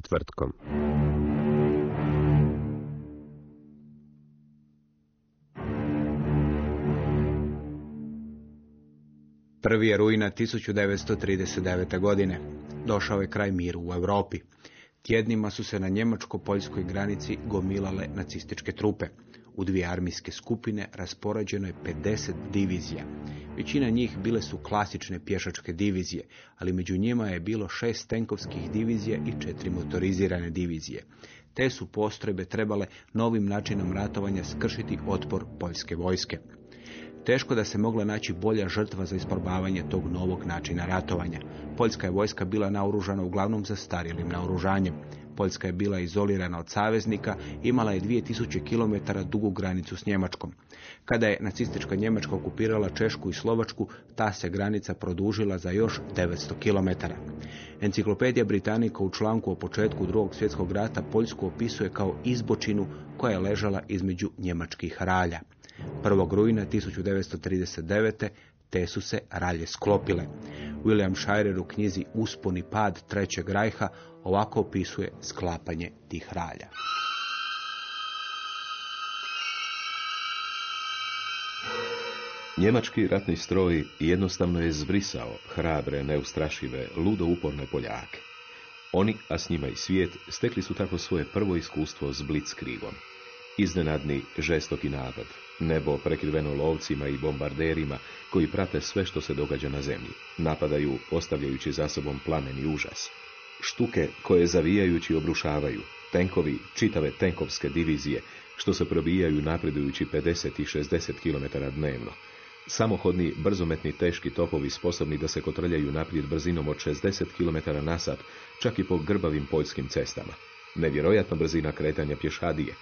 Četvrtkom. Prvi je rujna 1939. godine. Došao je kraj miru u Europi. Tjednima su se na njemačko-poljskoj granici gomilale nacističke trupe. U dvije armijske skupine raspoređeno je 50 divizija. Većina njih bile su klasične pješačke divizije, ali među njima je bilo šest tenkovskih divizija i četiri motorizirane divizije. Te su postrojbe trebale novim načinom ratovanja skršiti otpor poljske vojske. Teško da se mogla naći bolja žrtva za isprobavanje tog novog načina ratovanja. Poljska je vojska bila naoružana uglavnom zastarjelim naoružanjem. Poljska je bila izolirana od saveznika, imala je 2000 km dugu granicu s Njemačkom. Kada je nacistička Njemačka okupirala Češku i Slovačku, ta se granica produžila za još 900 km. Enciklopedija Britanika u članku o početku drugog svjetskog rata Poljsku opisuje kao izbočinu koja je ležala između njemačkih ralja. 1. rujna 1939. te su se ralje sklopile. William Shirer u knjizi Uspon i pad Trećeg rajha ovako opisuje sklapanje tih ralja. Njemački ratni stroj jednostavno je zbrisao hrabre, neustrašive, ludo uporne Poljake. Oni, a s njima i svijet, stekli su tako svoje prvo iskustvo s blitzkriegom. Iznenadni, žestoki napad, nebo prekriveno lovcima i bombarderima koji prate sve što se događa na zemlji, napadaju ostavljajući za sobom plamen i užas. Štuke koje zavijajući obrušavaju, tenkovi, čitave tenkovske divizije, što se probijaju napredujući 50 i 60 km dnevno. Samohodni, brzometni, teški topovi sposobni da se kotrljaju naprijed brzinom od 60 km na sat, čak i po grbavim poljskim cestama. Nevjerojatna brzina kretanja pješadije,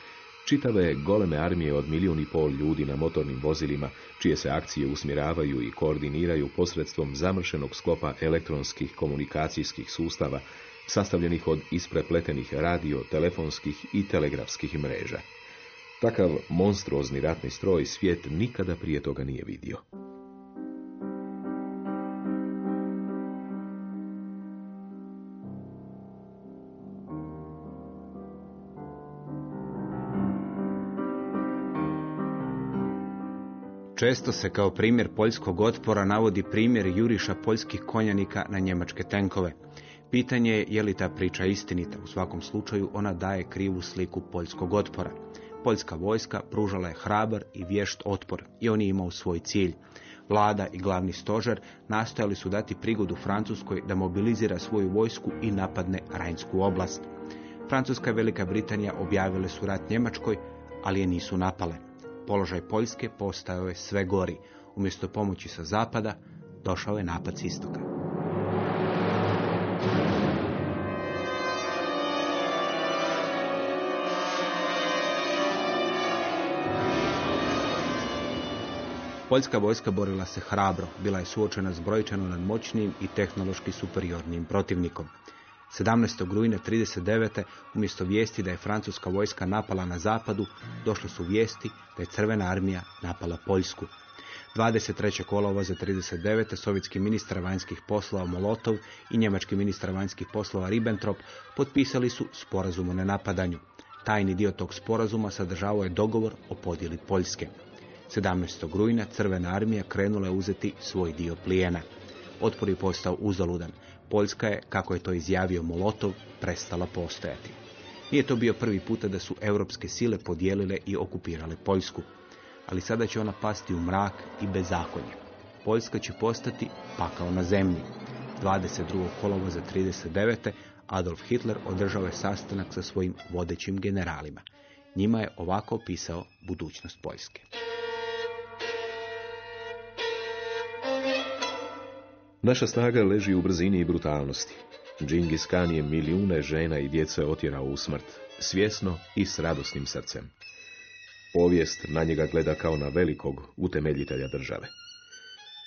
čitave goleme armije od milijun i pol ljudi na motornim vozilima, čije se akcije usmjeravaju i koordiniraju posredstvom zamršenog sklopa elektronskih komunikacijskih sustava, sastavljenih od isprepletenih radio, telefonskih i telegrafskih mreža. Takav monstruozni ratni stroj svijet nikada prije toga nije vidio. Često se kao primjer poljskog otpora navodi primjer juriša poljskih konjanika na njemačke tenkove. Pitanje je je li ta priča istinita. U svakom slučaju ona daje krivu sliku poljskog otpora. Poljska vojska pružala je hrabar i vješt otpor i on je imao svoj cilj. Vlada i glavni stožer nastojali su dati prigodu Francuskoj da mobilizira svoju vojsku i napadne Rajnsku oblast. Francuska i Velika Britanija objavile su rat Njemačkoj, ali je nisu napale. Položaj Poljske postao je sve gori. Umjesto pomoći sa zapada, došao je napad s istoka. Poljska vojska borila se hrabro, bila je suočena s brojčano nadmoćnijim i tehnološki superiornim protivnikom. 17. rujna 39. umjesto vijesti da je francuska vojska napala na zapadu, došle su vijesti da je crvena armija napala Poljsku. 23. kolovoza 39. sovjetski ministar vanjskih poslova Molotov i njemački ministar vanjskih poslova Ribbentrop potpisali su sporazum o nenapadanju. Tajni dio tog sporazuma sadržavao je dogovor o podjeli Poljske. 17. rujna Crvena armija krenula je uzeti svoj dio plijena. Otpor je postao uzaludan. Poljska je, kako je to izjavio Molotov, prestala postojati. Nije to bio prvi puta da su europske sile podijelile i okupirale Poljsku, ali sada će ona pasti u mrak i bezakonje. Poljska će postati pakao na zemlji. 22. kolovoza 39. Adolf Hitler održao je sastanak sa svojim vodećim generalima. Njima je ovako opisao budućnost Poljske. Naša snaga leži u brzini i brutalnosti. Džingis Khan je milijune žena i djece otjerao u smrt, svjesno i s radosnim srcem. Povijest na njega gleda kao na velikog utemeljitelja države.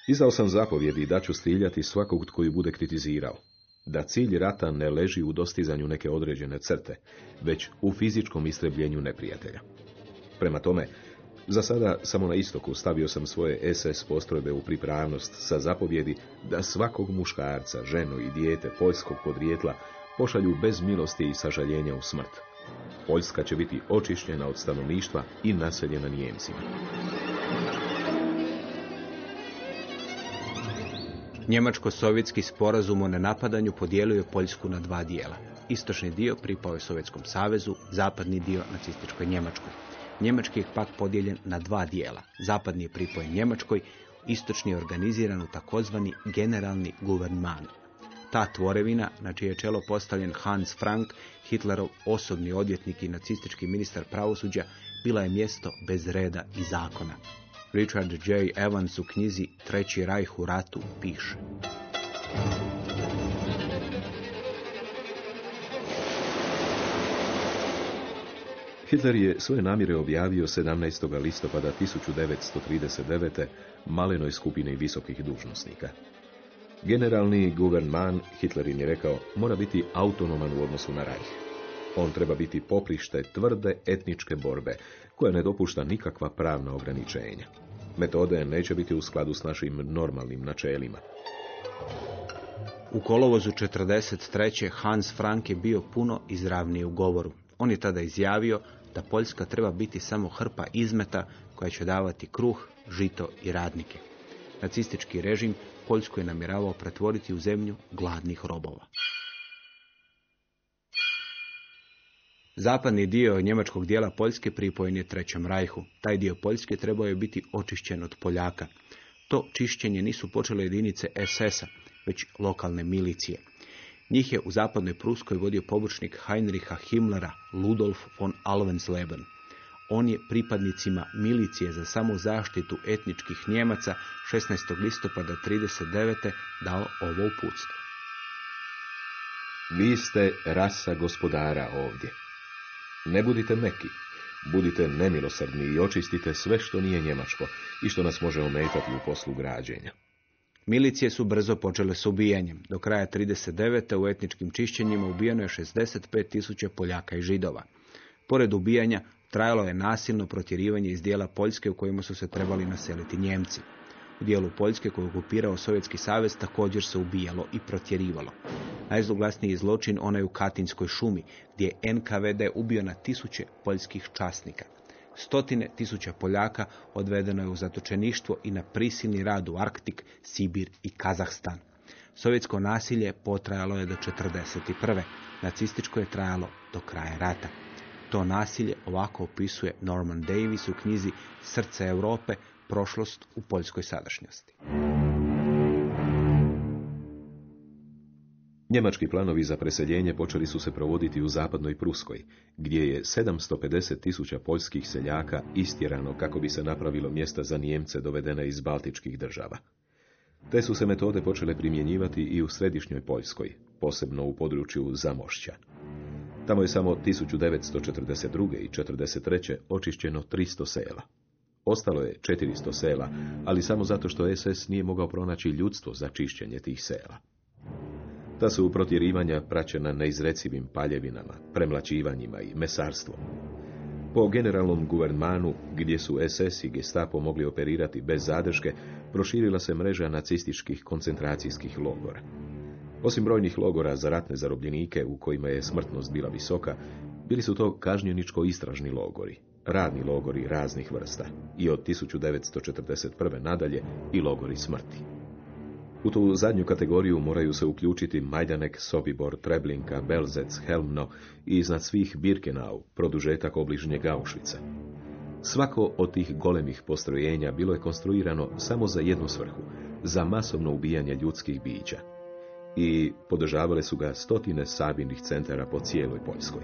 Izdao sam zapovjedi da ću striljati svakog tko ju bude kritizirao. Da cilj rata ne leži u dostizanju neke određene crte, već u fizičkom istrebljenju neprijatelja. Prema tome, za sada samo na istoku stavio sam svoje SS postrojbe u pripravnost sa zapovjedi da svakog muškarca, ženu i dijete poljskog podrijetla pošalju bez milosti i sažaljenja u smrt. Poljska će biti očišćena od stanovništva i naseljena Nijemcima. Njemačko-sovjetski sporazum o nenapadanju podijelio je Poljsku na dva dijela. Istočni dio pripao je Sovjetskom savezu, zapadni dio nacističkoj Njemačkoj. Njemački je pak podijeljen na dva dijela. Zapadni je pripojen Njemačkoj, istočni je organiziran u takozvani generalni guvernman. Ta tvorevina, na čije je čelo postavljen Hans Frank, Hitlerov osobni odvjetnik i nacistički ministar pravosuđa, bila je mjesto bez reda i zakona. Richard J. Evans u knjizi Treći rajh u ratu piše. Hitler je svoje namjere objavio 17. listopada 1939. malenoj skupini visokih dužnosnika. Generalni guvernman, Hitler im je rekao, mora biti autonoman u odnosu na rajh. On treba biti poprište tvrde etničke borbe, koja ne dopušta nikakva pravna ograničenja. Metode neće biti u skladu s našim normalnim načelima. U kolovozu 43. Hans Frank je bio puno izravniji u govoru. On je tada izjavio da Poljska treba biti samo hrpa izmeta koja će davati kruh, žito i radnike. Nacistički režim Poljsku je namjeravao pretvoriti u zemlju gladnih robova. Zapadni dio njemačkog dijela Poljske pripojen je Trećem rajhu. Taj dio Poljske trebao je biti očišćen od Poljaka. To čišćenje nisu počele jedinice SS-a, već lokalne milicije. Njih je u zapadnoj Pruskoj vodio pobočnik Heinricha Himmlera, Ludolf von Alvensleben. On je pripadnicima milicije za samozaštitu etničkih Njemaca 16. listopada 39. dao ovo uputstvo. Vi ste rasa gospodara ovdje. Ne budite meki, budite nemilosrdni i očistite sve što nije njemačko i što nas može ometati u poslu građenja. Milicije su brzo počele s ubijanjem. Do kraja 39. u etničkim čišćenjima ubijeno je 65 tisuća Poljaka i Židova. Pored ubijanja, trajalo je nasilno protjerivanje iz dijela Poljske u kojima su se trebali naseliti Njemci. U dijelu Poljske koju okupirao Sovjetski savez također se ubijalo i protjerivalo. Najzloglasniji zločin onaj u Katinskoj šumi, gdje je NKVD ubio na tisuće poljskih časnika. Stotine tisuća Poljaka odvedeno je u zatočeništvo i na prisilni rad u Arktik, Sibir i Kazahstan. Sovjetsko nasilje potrajalo je do 1941. Nacističko je trajalo do kraja rata. To nasilje ovako opisuje Norman Davis u knjizi Srce Europe, prošlost u poljskoj sadašnjosti. Njemački planovi za preseljenje počeli su se provoditi u zapadnoj Pruskoj, gdje je 750 tisuća poljskih seljaka istjerano kako bi se napravilo mjesta za Nijemce dovedene iz baltičkih država. Te su se metode počele primjenjivati i u središnjoj Poljskoj, posebno u području Zamošća. Tamo je samo 1942. i 1943. očišćeno 300 sela. Ostalo je 400 sela, ali samo zato što SS nije mogao pronaći ljudstvo za čišćenje tih sela. Ta su protjerivanja praćena neizrecivim paljevinama, premlačivanjima i mesarstvom. Po generalnom guvernmanu, gdje su SS i gestapo mogli operirati bez zadrške, proširila se mreža nacističkih koncentracijskih logora. Osim brojnih logora za ratne zarobljenike u kojima je smrtnost bila visoka, bili su to kažnjeničko-istražni logori, radni logori raznih vrsta i od 1941. nadalje i logori smrti. U tu zadnju kategoriju moraju se uključiti Majdanek, Sobibor, Treblinka, Belzec, Helmno i iznad svih Birkenau, produžetak obližnjeg Auschwitza. Svako od tih golemih postrojenja bilo je konstruirano samo za jednu svrhu, za masovno ubijanje ljudskih bića. I podržavale su ga stotine sabirnih centara po cijeloj Poljskoj.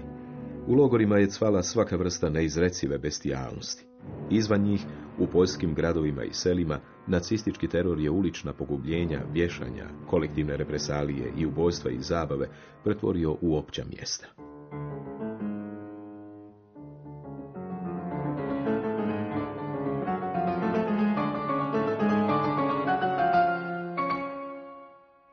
U logorima je cvala svaka vrsta neizrecive bestijalnosti. Izvan njih, u poljskim gradovima i selima, nacistički teror je ulična pogubljenja, vješanja, kolektivne represalije i ubojstva i zabave pretvorio u opća mjesta.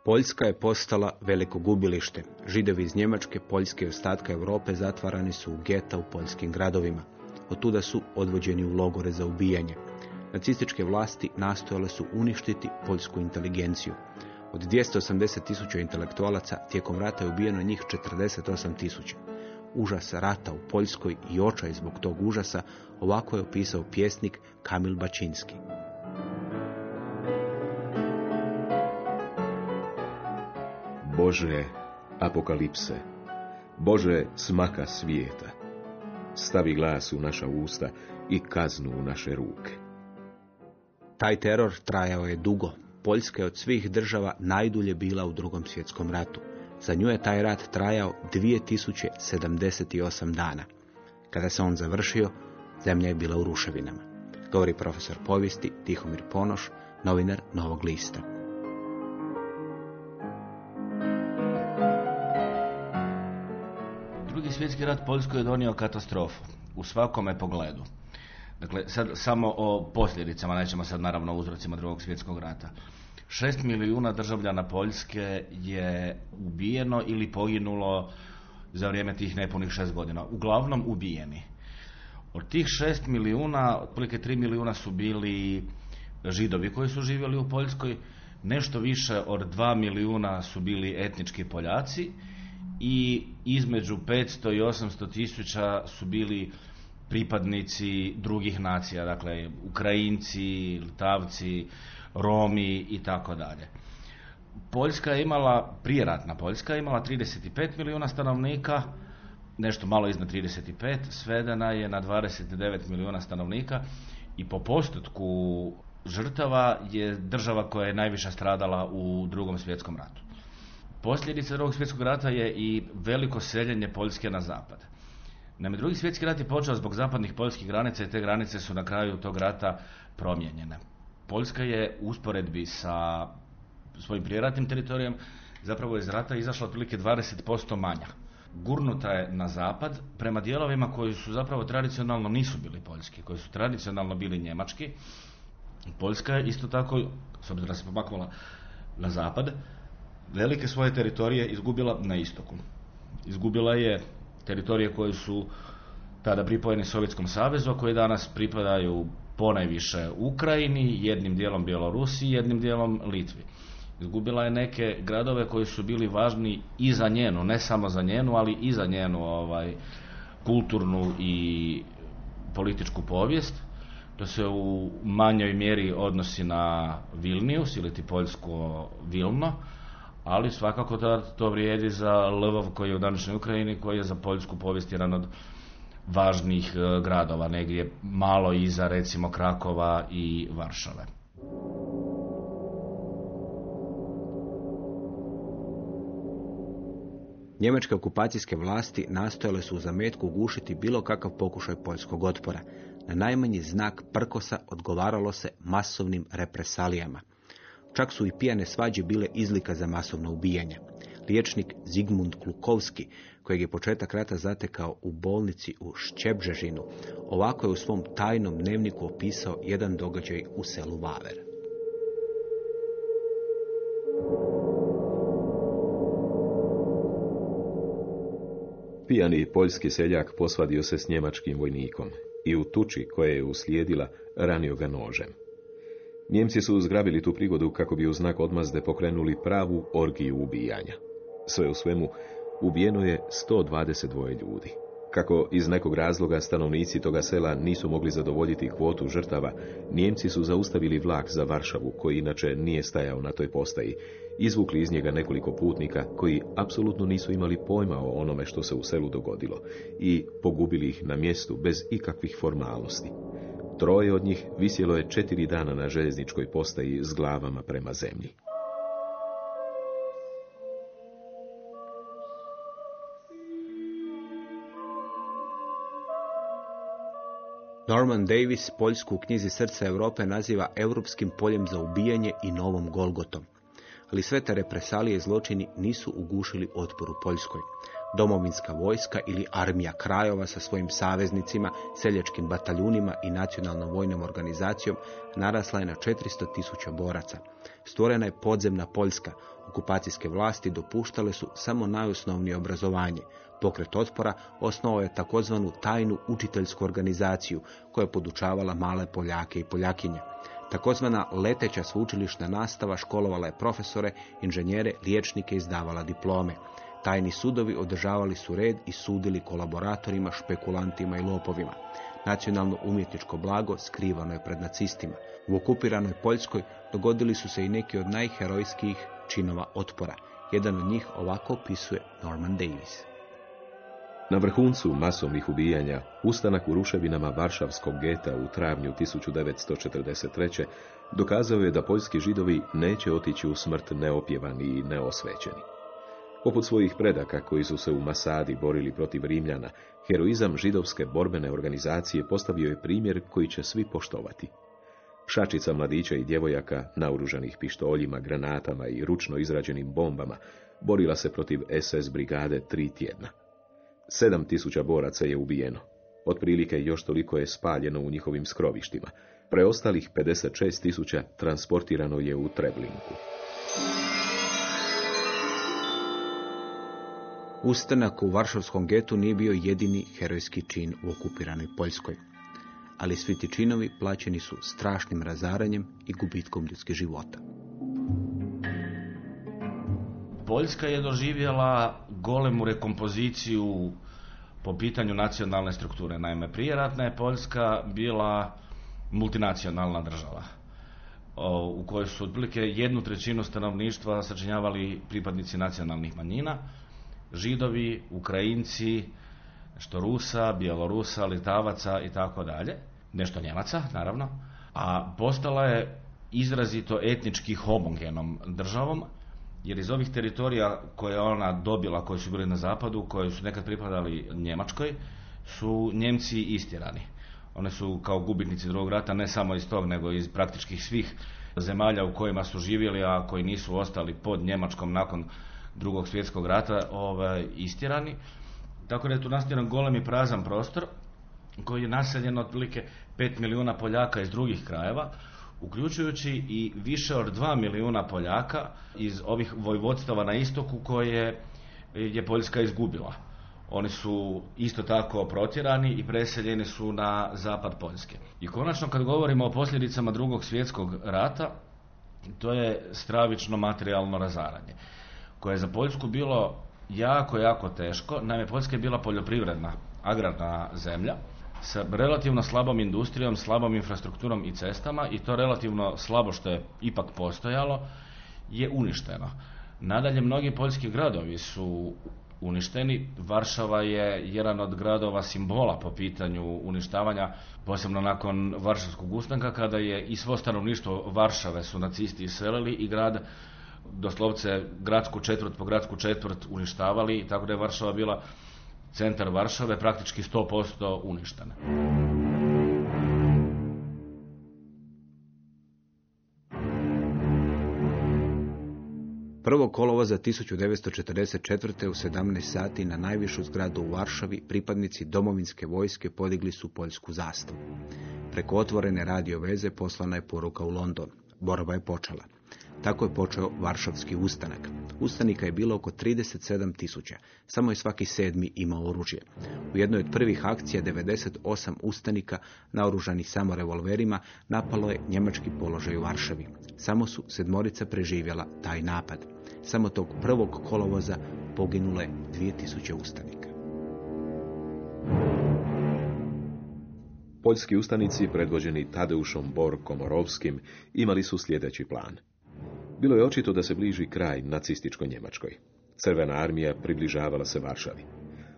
Poljska je postala veliko gubilište. Židovi iz Njemačke, Poljske i ostatka Europe zatvarani su u geta u poljskim gradovima. Od tuda su odvođeni u logore za ubijanje. Nacističke vlasti nastojale su uništiti poljsku inteligenciju. Od 280 tisuća intelektualaca tijekom rata je ubijeno njih 48 tisuća. Užas rata u Poljskoj i očaj zbog tog užasa ovako je opisao pjesnik Kamil Bačinski. Bože apokalipse, Bože smaka svijeta, stavi glas u naša usta i kaznu u naše ruke. Taj teror trajao je dugo. Poljska je od svih država najdulje bila u drugom svjetskom ratu. Za nju je taj rat trajao 2078 dana. Kada se on završio, zemlja je bila u ruševinama. Govori profesor povijesti Tihomir Ponoš, novinar Novog lista. Svjetski rat Poljskoj je donio katastrofu u svakome pogledu. Dakle, sad samo o posljedicama, nećemo sad naravno o uzrocima drugog svjetskog rata. Šest milijuna državljana Poljske je ubijeno ili poginulo za vrijeme tih nepunih šest godina. Uglavnom ubijeni. Od tih šest milijuna, otprilike tri milijuna su bili židovi koji su živjeli u Poljskoj, nešto više od dva milijuna su bili etnički Poljaci i između 500 i 800 tisuća su bili pripadnici drugih nacija, dakle Ukrajinci, Litavci, Romi i tako dalje. Poljska je imala, prijeratna Poljska je imala 35 milijuna stanovnika, nešto malo iznad 35, svedena je na 29 milijuna stanovnika i po postotku žrtava je država koja je najviše stradala u drugom svjetskom ratu. Posljedica drugog svjetskog rata je i veliko seljenje Poljske na zapad. Naime, drugi svjetski rat je počeo zbog zapadnih poljskih granica i te granice su na kraju tog rata promijenjene. Poljska je u usporedbi sa svojim prijeratnim teritorijem zapravo iz rata izašla otprilike 20% manja. Gurnuta je na zapad prema dijelovima koji su zapravo tradicionalno nisu bili poljski, koji su tradicionalno bili njemački. Poljska je isto tako, s obzirom da se pomaknula na zapad, velike svoje teritorije izgubila na istoku. Izgubila je teritorije koje su tada pripojene Sovjetskom savezu, a koje danas pripadaju ponajviše Ukrajini, jednim dijelom Bjelorusiji, jednim dijelom Litvi. Izgubila je neke gradove koji su bili važni i za njenu, ne samo za njenu, ali i za njenu ovaj, kulturnu i političku povijest. To se u manjoj mjeri odnosi na Vilnius ili ti poljsko Vilno, ali svakako da to vrijedi za Lvov koji je u današnjoj Ukrajini, koji je za poljsku povijest jedan od važnih e, gradova, negdje malo iza recimo Krakova i Varšave. Njemačke okupacijske vlasti nastojale su u zametku ugušiti bilo kakav pokušaj poljskog otpora. Na najmanji znak prkosa odgovaralo se masovnim represalijama. Čak su i pijane svađe bile izlika za masovno ubijanje. Liječnik Zigmund Klukovski, kojeg je početak rata zatekao u bolnici u Šćebžežinu, ovako je u svom tajnom dnevniku opisao jedan događaj u selu Vaver. Pijani poljski seljak posvadio se s njemačkim vojnikom i u tuči koja je uslijedila ranio ga nožem. Njemci su zgrabili tu prigodu kako bi u znak odmazde pokrenuli pravu orgiju ubijanja. Sve u svemu, ubijeno je 122 ljudi. Kako iz nekog razloga stanovnici toga sela nisu mogli zadovoljiti kvotu žrtava, Nijemci su zaustavili vlak za Varšavu, koji inače nije stajao na toj postaji, izvukli iz njega nekoliko putnika koji apsolutno nisu imali pojma o onome što se u selu dogodilo i pogubili ih na mjestu bez ikakvih formalnosti. Troje od njih visjelo je četiri dana na željezničkoj postaji s glavama prema zemlji. Norman Davis Poljsku u knjizi Srca Europe naziva europskim poljem za ubijanje i novom Golgotom. Ali sve te represalije i zločini nisu ugušili otpor u Poljskoj. Domovinska vojska ili armija krajova sa svojim saveznicima, seljačkim bataljunima i nacionalnom vojnom organizacijom narasla je na 400 tisuća boraca. Stvorena je podzemna Poljska. Okupacijske vlasti dopuštale su samo najosnovnije obrazovanje. Pokret otpora osnovao je takozvanu tajnu učiteljsku organizaciju koja je podučavala male Poljake i Poljakinje. Takozvana leteća sveučilišna nastava školovala je profesore, inženjere, liječnike i izdavala diplome. Tajni sudovi održavali su red i sudili kolaboratorima, špekulantima i lopovima. Nacionalno umjetničko blago skrivano je pred nacistima. U okupiranoj Poljskoj dogodili su se i neki od najherojskijih činova otpora. Jedan od njih ovako opisuje Norman Davis. Na vrhuncu masovnih ubijanja, ustanak u ruševinama Varšavskog geta u travnju 1943. dokazao je da poljski židovi neće otići u smrt neopjevani i neosvećeni. Poput svojih predaka koji su se u Masadi borili protiv Rimljana, heroizam židovske borbene organizacije postavio je primjer koji će svi poštovati. Šačica mladića i djevojaka, naoružanih pištoljima, granatama i ručno izrađenim bombama, borila se protiv SS brigade tri tjedna. Sedam tisuća boraca je ubijeno. Otprilike još toliko je spaljeno u njihovim skrovištima. Preostalih 56 tisuća transportirano je u Treblinku. Ustanak u Varšavskom getu nije bio jedini herojski čin u okupiranoj Poljskoj. Ali svi ti činovi plaćeni su strašnim razaranjem i gubitkom ljudskih života. Poljska je doživjela golemu rekompoziciju po pitanju nacionalne strukture. Naime, prije ratna je Poljska bila multinacionalna država u kojoj su otprilike jednu trećinu stanovništva sačinjavali pripadnici nacionalnih manjina, židovi, Ukrajinci, što Rusa, Bjelorusa, Litavaca i tako dalje, nešto Njemaca naravno, a postala je izrazito etnički homogenom državom, jer iz ovih teritorija koje je ona dobila, koji su bili na zapadu, koji su nekad pripadali Njemačkoj, su Njemci istjerani. One su kao gubitnici drugog rata ne samo iz tog, nego iz praktičkih svih zemalja u kojima su živjeli, a koji nisu ostali pod Njemačkom nakon drugog svjetskog rata ovaj, istjerani. Tako da je tu nastiran golemi prazan prostor koji je naseljen otprilike 5 milijuna Poljaka iz drugih krajeva, uključujući i više od 2 milijuna Poljaka iz ovih vojvodstava na istoku koje je Poljska izgubila. Oni su isto tako protjerani i preseljeni su na zapad Poljske. I konačno kad govorimo o posljedicama drugog svjetskog rata, to je stravično materijalno razaranje, koje je za Poljsku bilo jako, jako teško. Naime, Poljska je bila poljoprivredna, agrarna zemlja, sa relativno slabom industrijom, slabom infrastrukturom i cestama i to relativno slabo što je ipak postojalo je uništeno. Nadalje, mnogi poljski gradovi su uništeni. Varšava je jedan od gradova simbola po pitanju uništavanja, posebno nakon Varšavskog ustanka, kada je i svo stanovništvo Varšave su nacisti iselili i grad doslovce gradsku četvrt po gradsku četvrt uništavali, tako da je Varšava bila centar Varšave praktički 100% uništen. Prvo kolovo za 1944. u 17 sati na najvišu zgradu u Varšavi pripadnici domovinske vojske podigli su poljsku zastavu. Preko otvorene radio veze poslana je poruka u London. Borba je počela. Tako je počeo Varšavski ustanak. Ustanika je bilo oko 37 tisuća, samo je svaki sedmi imao oružje. U jednoj od prvih akcija 98 ustanika, naoružani samo revolverima, napalo je njemački položaj u Varšavi. Samo su sedmorica preživjela taj napad. Samo tog prvog kolovoza poginulo je 2000 ustanika. Poljski ustanici, predvođeni Tadeušom Bor Komorovskim, imali su sljedeći plan. Bilo je očito da se bliži kraj nacističkoj Njemačkoj. Crvena armija približavala se Varšavi.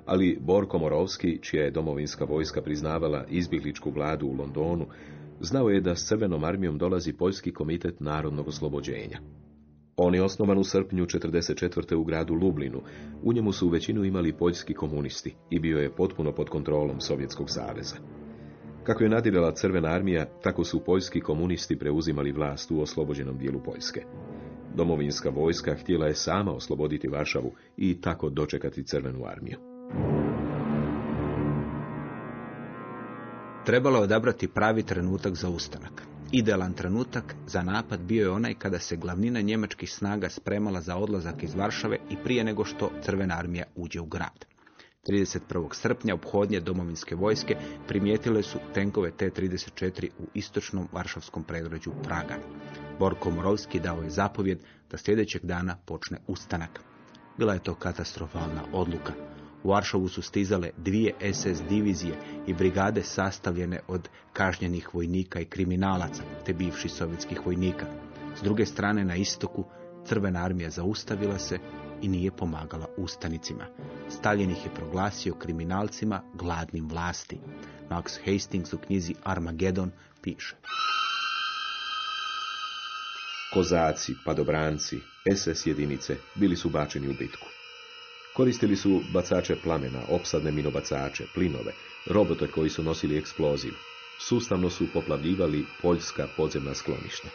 Ali Bor Komorovski, čija je domovinska vojska priznavala izbjegličku vladu u Londonu, znao je da s crvenom armijom dolazi Poljski komitet narodnog oslobođenja. On je osnovan u srpnju 1944. u gradu Lublinu. U njemu su u većinu imali poljski komunisti i bio je potpuno pod kontrolom Sovjetskog saveza. Kako je nadirala crvena armija, tako su poljski komunisti preuzimali vlast u oslobođenom dijelu Poljske. Domovinska vojska htjela je sama osloboditi Varšavu i tako dočekati crvenu armiju. Trebalo je odabrati pravi trenutak za ustanak. Idealan trenutak za napad bio je onaj kada se glavnina njemačkih snaga spremala za odlazak iz Varšave i prije nego što crvena armija uđe u grad. 31. srpnja obhodnje domovinske vojske primijetile su tenkove T-34 u istočnom varšavskom predgrađu Praga. Borko Morovski dao je zapovjed da sljedećeg dana počne ustanak. Bila je to katastrofalna odluka. U Varšavu su stizale dvije SS divizije i brigade sastavljene od kažnjenih vojnika i kriminalaca, te bivših sovjetskih vojnika. S druge strane, na istoku, crvena armija zaustavila se i nije pomagala ustanicima. Stalin ih je proglasio kriminalcima gladnim vlasti. Max Hastings u knjizi Armageddon piše. Kozaci, padobranci, SS jedinice bili su bačeni u bitku. Koristili su bacače plamena, opsadne minobacače, plinove, robote koji su nosili eksploziv. Sustavno su poplavljivali poljska podzemna skloništa.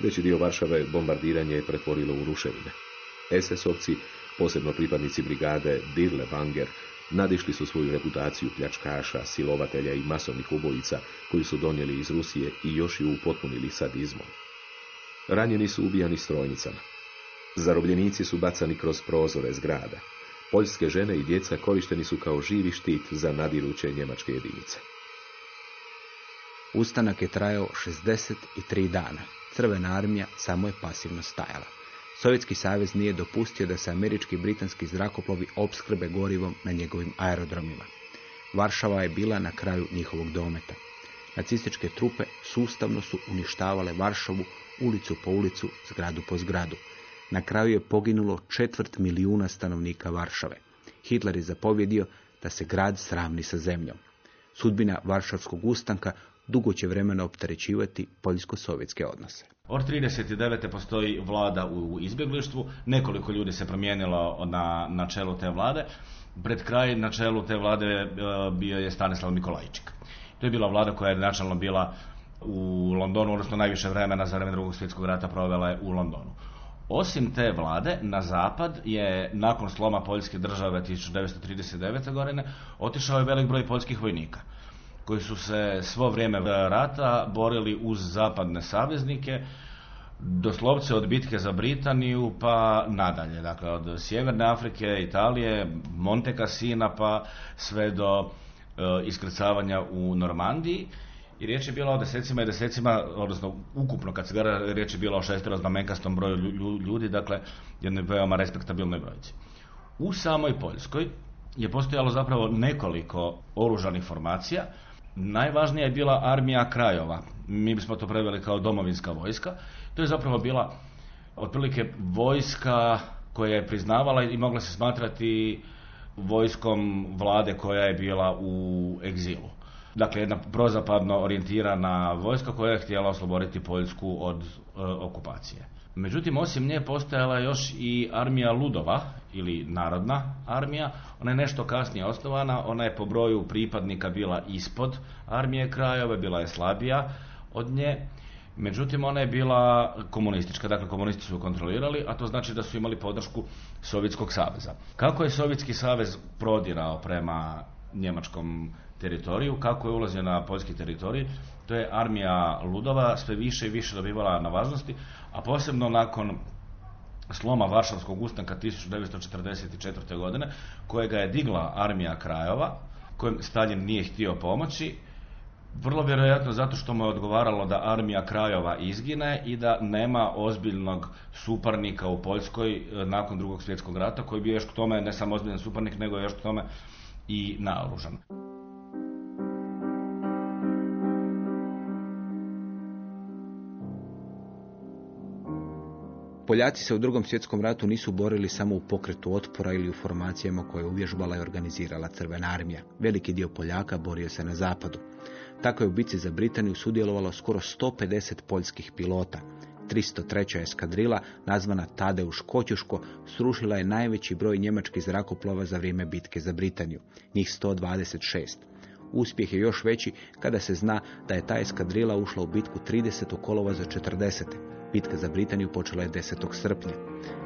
Veći dio Varšave bombardiranje je pretvorilo u ruševine. SS-ovci, posebno pripadnici brigade Dirle Banger, nadišli su svoju reputaciju pljačkaša, silovatelja i masovnih ubojica koji su donijeli iz Rusije i još ju upotpunili sadizmom. Ranjeni su ubijani strojnicama. Zarobljenici su bacani kroz prozore zgrada. Poljske žene i djeca korišteni su kao živi štit za nadiruće njemačke jedinice. Ustanak je trajao 63 dana. Crvena armija samo je pasivno stajala. Sovjetski savez nije dopustio da se američki britanski zrakoplovi opskrbe gorivom na njegovim aerodromima. Varšava je bila na kraju njihovog dometa. Nacističke trupe sustavno su uništavale Varšavu ulicu po ulicu, zgradu po zgradu. Na kraju je poginulo četvrt milijuna stanovnika Varšave. Hitler je zapovjedio da se grad sravni sa zemljom. Sudbina Varšavskog ustanka dugo će vremena opterećivati poljsko-sovjetske odnose. Od 39. postoji vlada u izbjeglištvu, nekoliko ljudi se promijenilo na, na čelu te vlade. Pred kraj na čelu te vlade e, bio je Stanislav Mikolajčik. To je bila vlada koja je načalno bila u Londonu, odnosno najviše vremena za vreme drugog svjetskog rata provela je u Londonu. Osim te vlade, na zapad je nakon sloma Poljske države 1939. godine otišao je velik broj poljskih vojnika koji su se svo vrijeme rata borili uz zapadne saveznike, doslovce od bitke za Britaniju pa nadalje, dakle od Sjeverne Afrike, Italije, Monte Cassina pa sve do e, iskrcavanja u Normandiji. I riječ je bila o desecima i desecima, odnosno ukupno kad se gara riječ je bila o šesteroznamenkastom broju ljudi, dakle jednoj veoma respektabilnoj brojci. U samoj Poljskoj je postojalo zapravo nekoliko oružanih formacija, Najvažnija je bila armija krajova. Mi bismo to preveli kao domovinska vojska. To je zapravo bila otprilike vojska koja je priznavala i mogla se smatrati vojskom vlade koja je bila u egzilu. Dakle, jedna prozapadno orijentirana vojska koja je htjela osloboditi Poljsku od e, okupacije. Međutim, osim nje postojala još i armija Ludova, ili narodna armija. Ona je nešto kasnije osnovana, ona je po broju pripadnika bila ispod armije krajove, bila je slabija od nje. Međutim, ona je bila komunistička, dakle komunisti su kontrolirali, a to znači da su imali podršku Sovjetskog saveza. Kako je Sovjetski savez prodirao prema njemačkom teritoriju, kako je ulazio na poljski teritorij, to je armija Ludova sve više i više dobivala na važnosti, a posebno nakon sloma Varšavskog ustanka 1944. godine, kojega je digla armija Krajova, kojem Stalin nije htio pomoći, vrlo vjerojatno zato što mu je odgovaralo da armija Krajova izgine i da nema ozbiljnog suparnika u Poljskoj e, nakon drugog svjetskog rata, koji bi još k tome ne samo ozbiljan suparnik, nego još k tome i naoružan. Poljaci se u drugom svjetskom ratu nisu borili samo u pokretu otpora ili u formacijama koje je uvježbala i organizirala Crvena armija. Veliki dio Poljaka borio se na zapadu. Tako je u bici za Britaniju sudjelovalo skoro 150 poljskih pilota. 303. eskadrila, nazvana Tadeuš Koćuško, srušila je najveći broj njemačkih zrakoplova za vrijeme bitke za Britaniju, njih 126. Uspjeh je još veći kada se zna da je ta eskadrila ušla u bitku 30. kolova za 40. Bitka za Britaniju počela je 10. srpnja,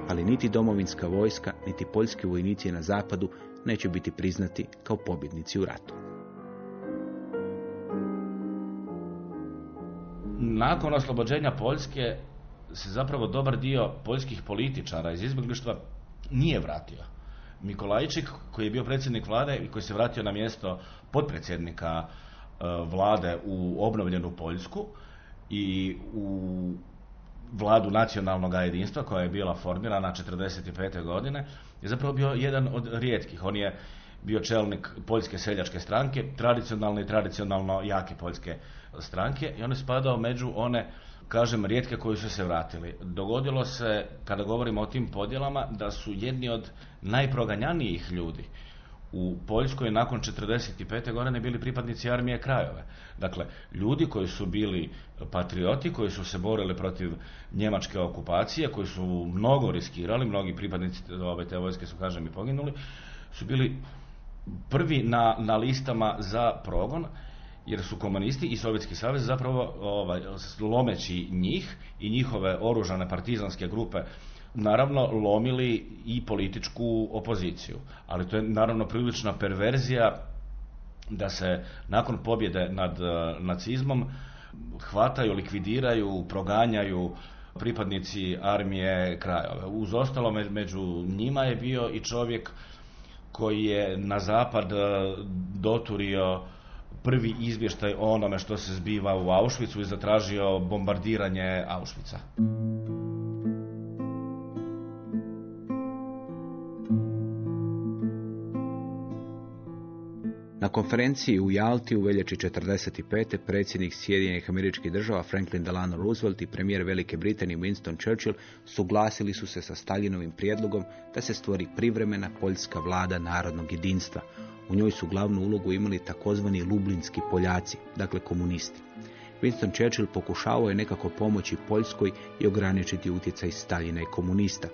ali niti domovinska vojska, niti poljski vojnici na zapadu neće biti priznati kao pobjednici u ratu. Nakon oslobođenja Poljske se zapravo dobar dio poljskih političara iz izbjeglištva nije vratio. Mikolajčik, koji je bio predsjednik vlade i koji se vratio na mjesto potpredsjednika e, vlade u obnovljenu Poljsku i u vladu nacionalnog jedinstva koja je bila formirana 45. godine je zapravo bio jedan od rijetkih. On je bio čelnik Poljske seljačke stranke, tradicionalne i tradicionalno jake Poljske stranke i on je spadao među one kažem, rijetke koji su se vratili. Dogodilo se, kada govorimo o tim podjelama, da su jedni od najproganjanijih ljudi u Poljskoj nakon 45. godine bili pripadnici armije krajove. Dakle, ljudi koji su bili patrioti, koji su se borili protiv njemačke okupacije, koji su mnogo riskirali, mnogi pripadnici ove te vojske su, kažem, i poginuli, su bili prvi na, na listama za progon jer su komunisti i Sovjetski savez zapravo ovaj, lomeći njih i njihove oružane partizanske grupe naravno lomili i političku opoziciju. Ali to je naravno prilična perverzija da se nakon pobjede nad eh, nacizmom hvataju, likvidiraju, proganjaju pripadnici armije krajove. Uz ostalo među njima je bio i čovjek koji je na zapad eh, doturio prvi izvještaj o onome što se zbiva u Auschwitzu i zatražio bombardiranje Auschwitza. Na konferenciji u Jalti u veljači 45. predsjednik Sjedinjenih američkih država Franklin Delano Roosevelt i premijer Velike Britanije Winston Churchill suglasili su se sa Stalinovim prijedlogom da se stvori privremena poljska vlada narodnog jedinstva, u njoj su glavnu ulogu imali takozvani lublinski Poljaci, dakle komunisti. Winston Churchill pokušavao je nekako pomoći Poljskoj i ograničiti utjecaj Staljina i komunista,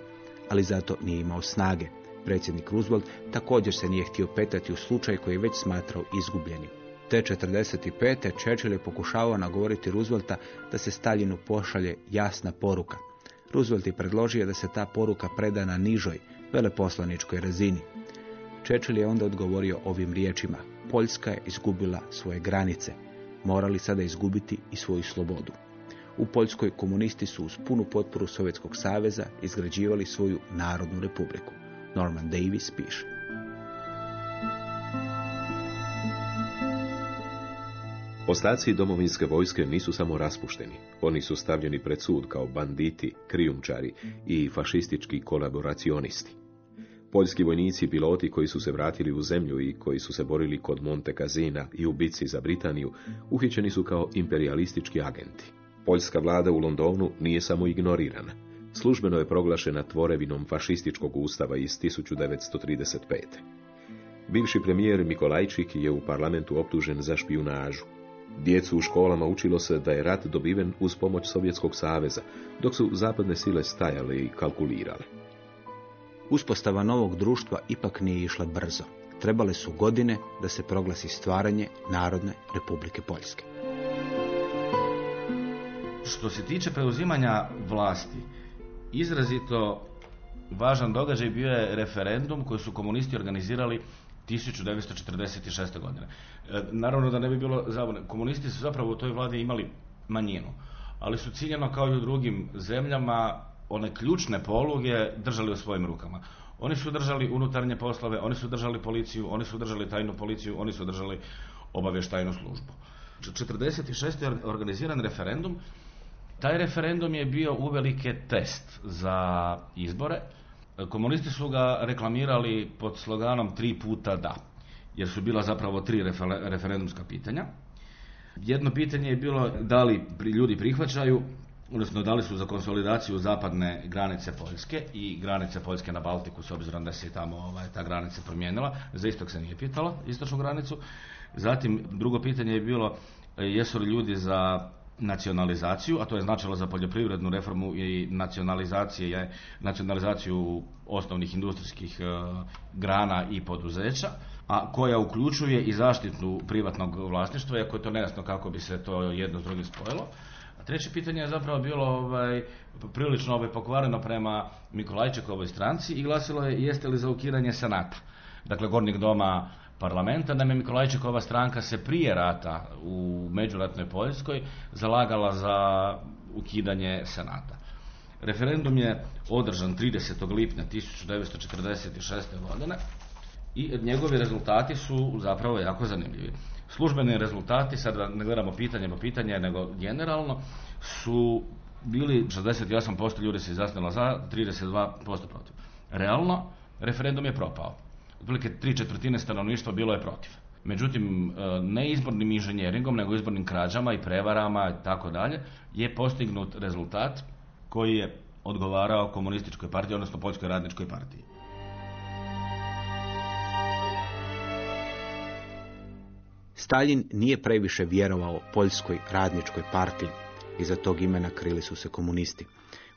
ali zato nije imao snage. Predsjednik Roosevelt također se nije htio petati u slučaj koji je već smatrao izgubljenim. Te 45. Churchill je pokušavao nagovoriti Roosevelta da se Staljinu pošalje jasna poruka. Roosevelt je predložio da se ta poruka preda na nižoj, veleposlaničkoj razini. Churchill je onda odgovorio ovim riječima. Poljska je izgubila svoje granice. Morali sada izgubiti i svoju slobodu. U Poljskoj komunisti su uz punu potporu Sovjetskog saveza izgrađivali svoju narodnu republiku. Norman Davis piše. Ostaci domovinske vojske nisu samo raspušteni. Oni su stavljeni pred sud kao banditi, krijumčari i fašistički kolaboracionisti. Poljski vojnici i piloti koji su se vratili u zemlju i koji su se borili kod Monte Kazina i u bici za Britaniju, uhićeni su kao imperialistički agenti. Poljska vlada u Londonu nije samo ignorirana. Službeno je proglašena tvorevinom fašističkog ustava iz 1935. Bivši premijer Mikolajčik je u parlamentu optužen za špijunažu. Djecu u školama učilo se da je rat dobiven uz pomoć Sovjetskog saveza, dok su zapadne sile stajale i kalkulirale. Uspostava novog društva ipak nije išla brzo. Trebale su godine da se proglasi stvaranje Narodne republike Poljske. Što se tiče preuzimanja vlasti, izrazito važan događaj bio je referendum koji su komunisti organizirali 1946. godine. E, naravno da ne bi bilo zabune. Komunisti su zapravo u toj vladi imali manjinu, ali su ciljeno kao i u drugim zemljama one ključne poluge držali u svojim rukama. Oni su držali unutarnje poslove, oni su držali policiju, oni su držali tajnu policiju, oni su držali obavještajnu službu. 46. je organiziran referendum. Taj referendum je bio uvelike test za izbore. Komunisti su ga reklamirali pod sloganom tri puta da, jer su bila zapravo tri referendumska pitanja. Jedno pitanje je bilo da li ljudi prihvaćaju odnosno dali su za konsolidaciju zapadne granice Poljske i granice Poljske na Baltiku s obzirom da se tamo ovaj, ta granica promijenila. Za istok se nije pitalo, istočnu granicu. Zatim drugo pitanje je bilo e, jesu li ljudi za nacionalizaciju, a to je značilo za poljoprivrednu reformu i nacionalizacije, nacionalizaciju osnovnih industrijskih e, grana i poduzeća, a koja uključuje i zaštitu privatnog vlasništva, iako je to nejasno kako bi se to jedno s drugim spojilo. A treće pitanje je zapravo bilo ovaj, prilično ovaj, pokvareno prema Mikolajčekovoj stranci i glasilo je jeste li za ukidanje senata. Dakle, gornjeg doma parlamenta. Naime, Mikolajčekova stranka se prije rata u međuratnoj Poljskoj zalagala za ukidanje senata. Referendum je održan 30. lipnja 1946. godine i njegovi rezultati su zapravo jako zanimljivi. Službeni rezultati, sad ne gledamo pitanje po pitanje, nego generalno, su bili 68% ljudi se izjasnilo za, 32% protiv. Realno, referendum je propao otprilike tri četvrtine stanovništva bilo je protiv. Međutim, e, ne izbornim inženjeringom, nego izbornim krađama i prevarama i tako dalje, je postignut rezultat koji je odgovarao komunističkoj partiji, odnosno Poljskoj radničkoj partiji. Stalin nije previše vjerovao Poljskoj radničkoj partiji. Iza tog imena krili su se komunisti.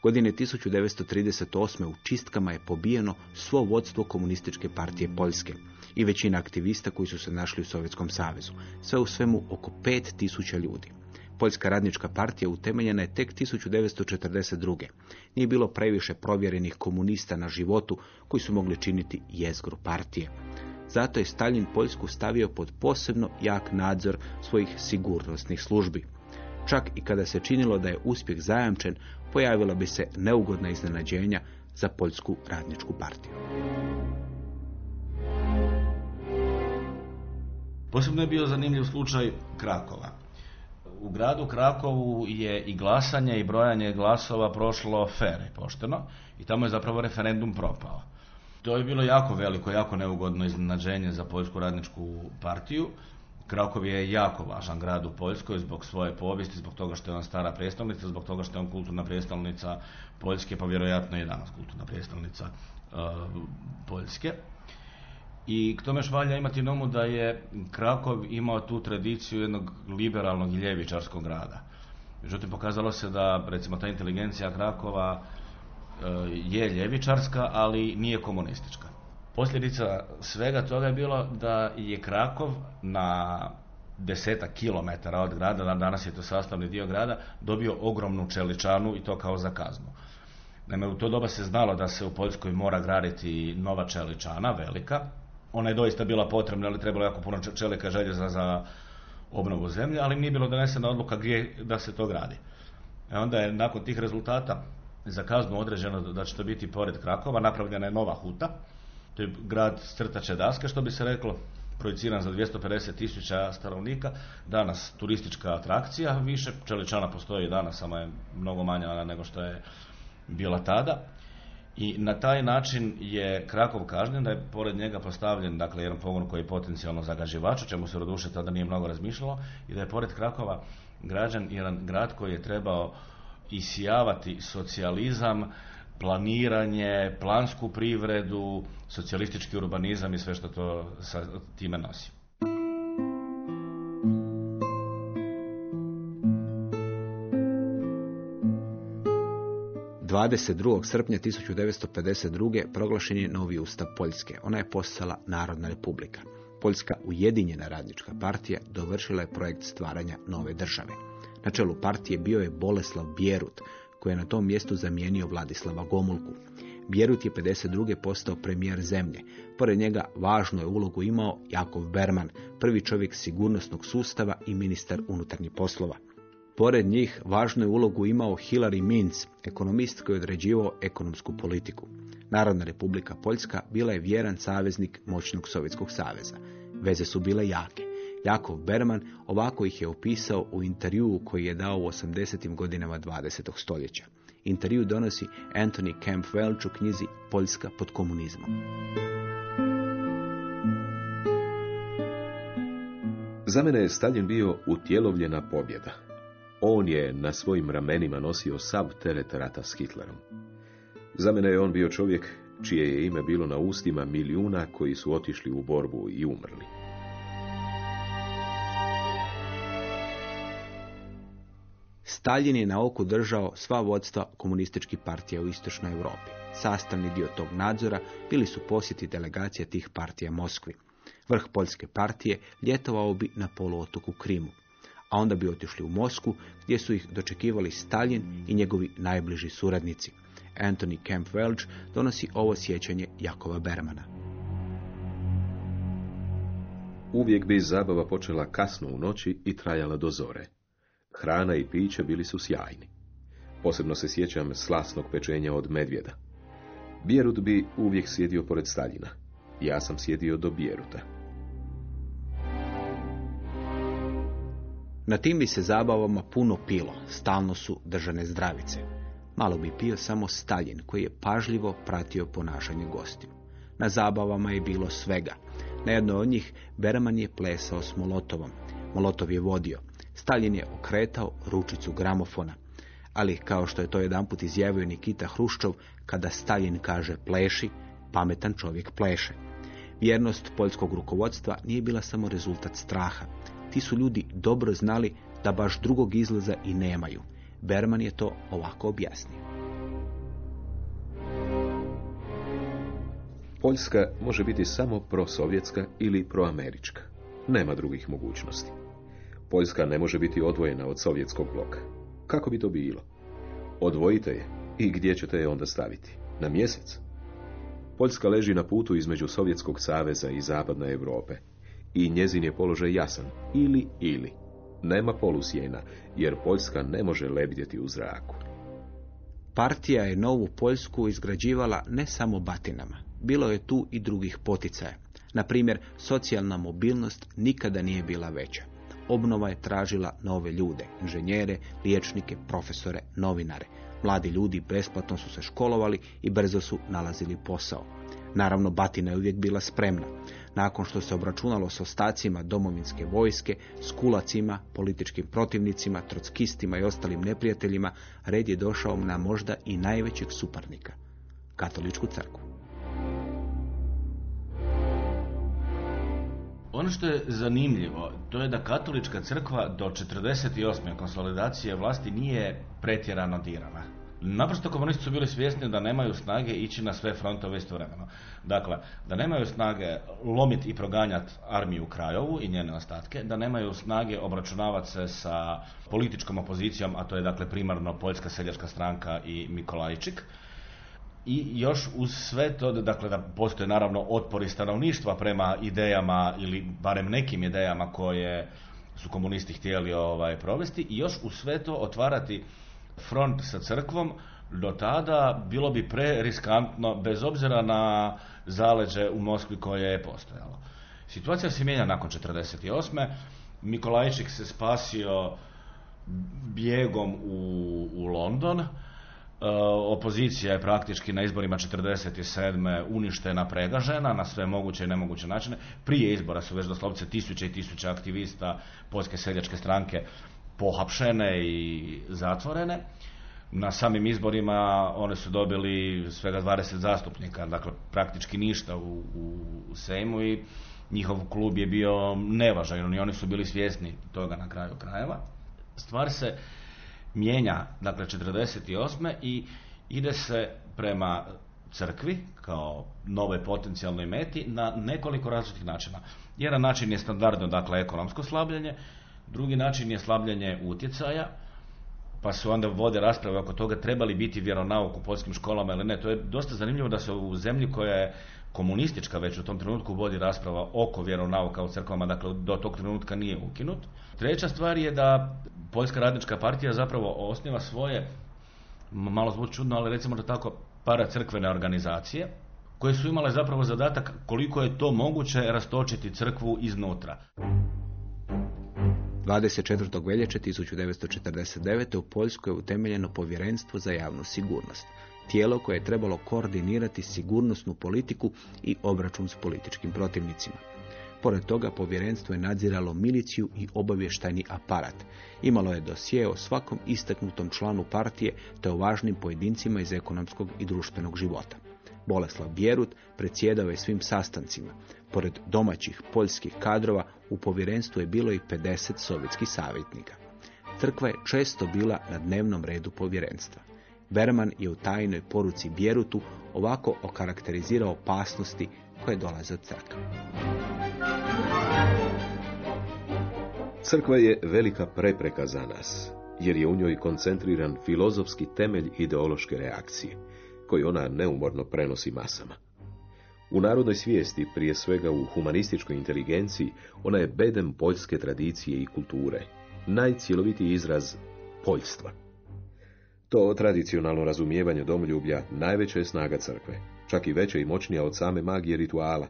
Godine 1938. u čistkama je pobijeno svo vodstvo komunističke partije Poljske i većina aktivista koji su se našli u Sovjetskom savezu. Sve u svemu oko 5000 ljudi. Poljska radnička partija utemeljena je tek 1942. Nije bilo previše provjerenih komunista na životu koji su mogli činiti jezgru partije. Zato je Stalin Poljsku stavio pod posebno jak nadzor svojih sigurnosnih službi. Čak i kada se činilo da je uspjeh zajamčen, pojavila bi se neugodna iznenađenja za Poljsku radničku partiju. Posebno je bio zanimljiv slučaj Krakova. U gradu Krakovu je i glasanje i brojanje glasova prošlo fair i pošteno i tamo je zapravo referendum propao. To je bilo jako veliko, jako neugodno iznenađenje za Poljsku radničku partiju Krakov je jako važan grad u Poljskoj zbog svoje povijesti, zbog toga što je on stara prijestolnica, zbog toga što je on kulturna prijestolnica Poljske, pa vjerojatno je danas kulturna prijestolnica uh, Poljske. I k tome još imati na umu da je Krakov imao tu tradiciju jednog liberalnog i ljevičarskog grada. Međutim, pokazalo se da, recimo, ta inteligencija Krakova uh, je ljevičarska, ali nije komunistička. Posljedica svega toga je bilo da je Krakov na desetak kilometara od grada, danas je to sastavni dio grada, dobio ogromnu čeličanu i to kao za kaznu. Naime, u to doba se znalo da se u Poljskoj mora graditi nova čeličana, velika. Ona je doista bila potrebna, ali trebalo jako puno čelika željeza za obnovu zemlje, ali nije bilo donesena odluka gdje da se to gradi. E onda je nakon tih rezultata za kaznu određeno da će to biti pored Krakova, napravljena je nova huta, to je grad crtače daske, što bi se reklo, projiciran za 250 tisuća stanovnika, danas turistička atrakcija, više čeličana postoji danas, samo je mnogo manja nego što je bila tada. I na taj način je Krakov kažnjen da je pored njega postavljen dakle, jedan pogon koji je potencijalno zagađivač, o čemu se Roduše tada nije mnogo razmišljalo, i da je pored Krakova građan jedan grad koji je trebao isijavati socijalizam, planiranje, plansku privredu, socijalistički urbanizam i sve što to sa time nosi. ...22. srpnja 1952. proglašen je novi ustav Poljske. Ona je postala Narodna republika. Poljska ujedinjena radnička partija dovršila je projekt stvaranja nove države. Na čelu partije bio je Boleslav Bjerut, koji je na tom mjestu zamijenio Vladislava Gomulku. Bjerut je 52. postao premijer zemlje. Pored njega važnu je ulogu imao Jakov Berman, prvi čovjek sigurnosnog sustava i ministar unutarnjih poslova. Pored njih važnu je ulogu imao Hilary Minc, ekonomist koji je određivao ekonomsku politiku. Narodna republika Poljska bila je vjeran saveznik moćnog Sovjetskog saveza. Veze su bile jake. Jakov Berman ovako ih je opisao u intervjuu koji je dao u 80. godinama 20. stoljeća. Intervju donosi Anthony Kemp Welch u knjizi Poljska pod komunizmom. Za mene je Stalin bio utjelovljena pobjeda. On je na svojim ramenima nosio sav teret rata s Hitlerom. Za mene je on bio čovjek čije je ime bilo na ustima milijuna koji su otišli u borbu i umrli. Stalin je na oku držao sva vodstva komunističkih partija u istočnoj Europi. Sastavni dio tog nadzora bili su posjeti delegacija tih partija Moskvi. Vrh Poljske partije ljetovao bi na poluotoku Krimu, a onda bi otišli u Mosku gdje su ih dočekivali Stalin i njegovi najbliži suradnici. Anthony Kemp Welch donosi ovo sjećanje Jakova Bermana. Uvijek bi zabava počela kasno u noći i trajala do zore. Hrana i piće bili su sjajni. Posebno se sjećam slasnog pečenja od medvjeda. Bjerut bi uvijek sjedio pored Staljina. Ja sam sjedio do Bjeruta. Na tim bi se zabavama puno pilo, stalno su držane zdravice. Malo bi pio samo Stalin, koji je pažljivo pratio ponašanje gostiju. Na zabavama je bilo svega. Na jednoj od njih Berman je plesao s Molotovom. Molotov je vodio. Stalin je okretao ručicu gramofona. Ali, kao što je to jedanput izjavio Nikita Hruščov, kada Stalin kaže pleši, pametan čovjek pleše. Vjernost poljskog rukovodstva nije bila samo rezultat straha. Ti su ljudi dobro znali da baš drugog izlaza i nemaju. Berman je to ovako objasnio. Poljska može biti samo prosovjetska ili proamerička. Nema drugih mogućnosti. Poljska ne može biti odvojena od sovjetskog bloka. Kako bi to bilo? Odvojite je i gdje ćete je onda staviti? Na mjesec? Poljska leži na putu između Sovjetskog saveza i Zapadne Europe i njezin je položaj jasan, ili ili. Nema polusjena, jer Poljska ne može lebdjeti u zraku. Partija je novu Poljsku izgrađivala ne samo batinama. Bilo je tu i drugih poticaja. Na primjer, socijalna mobilnost nikada nije bila veća. Obnova je tražila nove ljude, inženjere, liječnike, profesore, novinare. Mladi ljudi besplatno su se školovali i brzo su nalazili posao. Naravno, batina je uvijek bila spremna. Nakon što se obračunalo s ostacima domovinske vojske, s kulacima, političkim protivnicima, trockistima i ostalim neprijateljima, red je došao na možda i najvećeg suparnika, katoličku crkvu. Ono što je zanimljivo, to je da katolička crkva do 48. konsolidacije vlasti nije pretjerano dirana. Naprosto komunisti su bili svjesni da nemaju snage ići na sve frontove istovremeno. Dakle, da nemaju snage lomiti i proganjati armiju Krajovu i njene ostatke, da nemaju snage obračunavati se sa političkom opozicijom, a to je dakle primarno Poljska seljačka stranka i Mikolajčik, i još uz sve to, dakle da postoje naravno otpori stanovništva prema idejama ili barem nekim idejama koje su komunisti htjeli ovaj, provesti i još uz sve to otvarati front sa crkvom do tada bilo bi preriskantno bez obzira na zaleđe u Moskvi koje je postojalo. Situacija se mijenja nakon 48. Mikolajčik se spasio bijegom u, u London, opozicija je praktički na izborima 47. uništena, pregažena na sve moguće i nemoguće načine. Prije izbora su već doslovce tisuće i tisuće aktivista Poljske seljačke stranke pohapšene i zatvorene. Na samim izborima one su dobili svega 20 zastupnika, dakle praktički ništa u, u, u Sejmu i njihov klub je bio nevažan i oni su bili svjesni toga na kraju krajeva. Stvar se mijenja, dakle 48. i ide se prema crkvi kao nove potencijalnoj meti na nekoliko različitih načina. Jedan način je standardno, dakle, ekonomsko slabljenje, drugi način je slabljenje utjecaja, pa se onda vode rasprave oko toga treba li biti vjeronauk u poljskim školama ili ne. To je dosta zanimljivo da se u zemlji koja je komunistička već u tom trenutku vodi rasprava oko vjeronauka u crkvama, dakle do tog trenutka nije ukinut. Treća stvar je da Poljska radnička partija zapravo osniva svoje, malo zvuči čudno, ali recimo da tako, paracrkvene organizacije, koje su imale zapravo zadatak koliko je to moguće rastočiti crkvu iznutra. 24. veljače 1949. u Poljskoj je utemeljeno povjerenstvo za javnu sigurnost, tijelo koje je trebalo koordinirati sigurnosnu politiku i obračun s političkim protivnicima. Pored toga povjerenstvo je nadziralo miliciju i obavještajni aparat. Imalo je dosije o svakom istaknutom članu partije te o važnim pojedincima iz ekonomskog i društvenog života. Boleslav Bjerut predsjedao je svim sastancima. Pored domaćih poljskih kadrova u povjerenstvu je bilo i 50 sovjetskih savjetnika. Crkva je često bila na dnevnom redu povjerenstva. Berman je u tajnoj poruci Bjerutu ovako okarakterizirao opasnosti koje dolaze od crkve. Crkva je velika prepreka za nas, jer je u njoj koncentriran filozofski temelj ideološke reakcije, koji ona neumorno prenosi masama. U narodnoj svijesti, prije svega u humanističkoj inteligenciji, ona je bedem poljske tradicije i kulture, najcjelovitiji izraz poljstva. To tradicionalno razumijevanje domoljublja najveća je snaga crkve, čak i veća i moćnija od same magije rituala.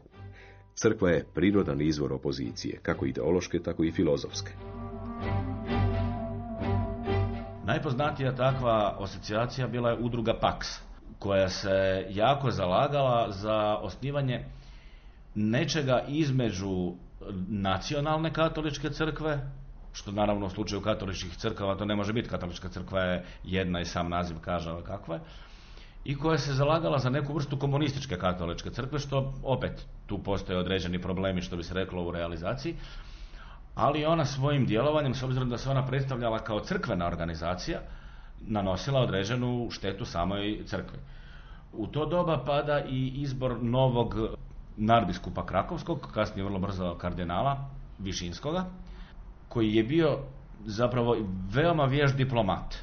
Crkva je prirodan izvor opozicije, kako ideološke, tako i filozofske. Najpoznatija takva asocijacija bila je udruga Pax, koja se jako zalagala za osnivanje nečega između nacionalne katoličke crkve, što naravno u slučaju katoličkih crkava to ne može biti, katolička crkva je jedna i sam naziv kaže kakva je, i koja se zalagala za neku vrstu komunističke katoličke crkve, što opet tu postoje određeni problemi, što bi se reklo u realizaciji, ali ona svojim djelovanjem, s obzirom da se ona predstavljala kao crkvena organizacija, nanosila određenu štetu samoj crkvi. U to doba pada i izbor novog nadbiskupa Krakovskog, kasnije vrlo brzo kardinala Višinskoga, koji je bio zapravo veoma vješ diplomat